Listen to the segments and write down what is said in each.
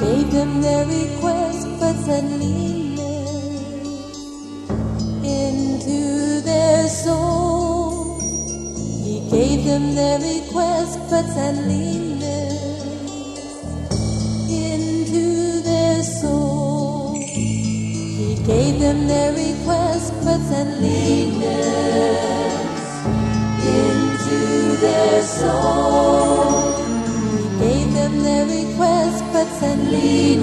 خوش پسند خوش پسند خوش پسند بس پسندید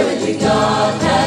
Where would you go?